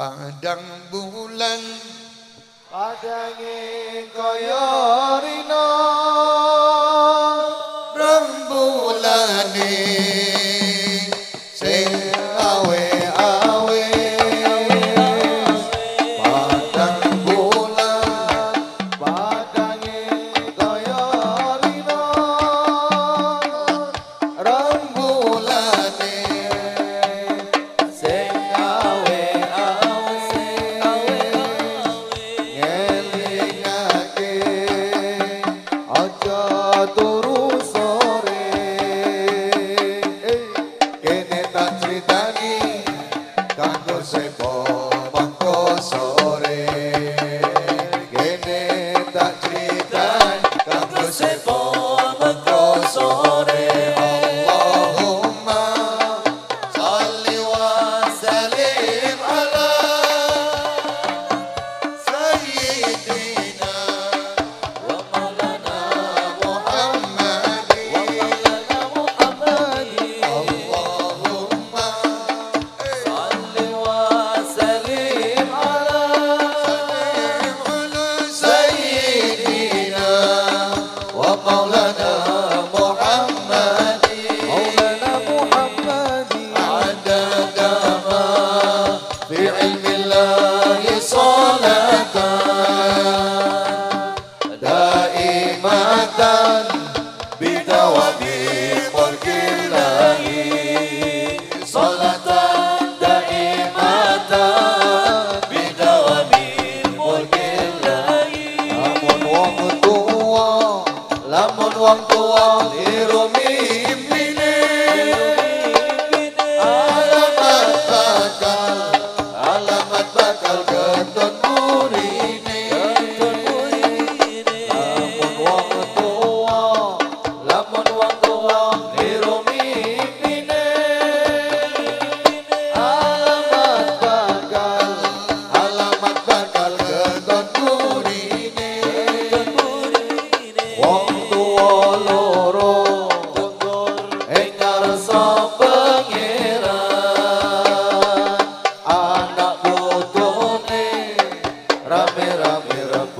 padang bulan. Padang koyo rino rembulane Mera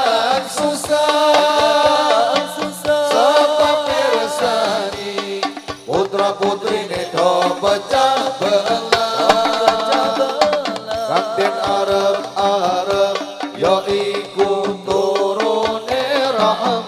아,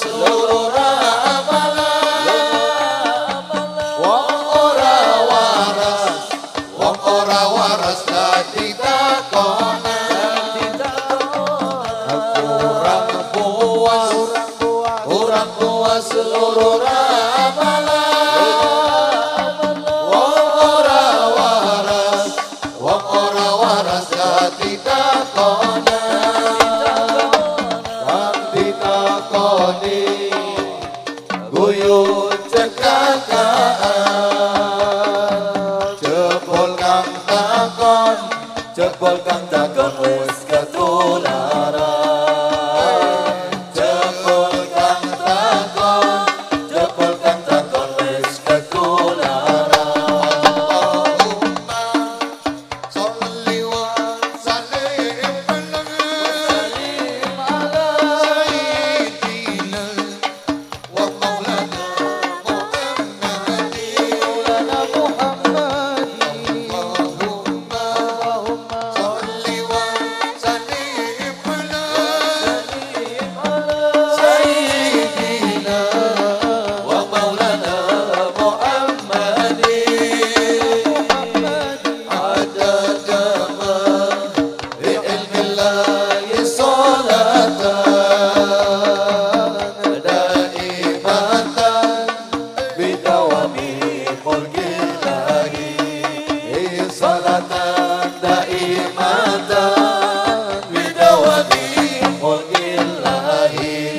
Rasulullah kang takon, jebol kang takon wis ketularan.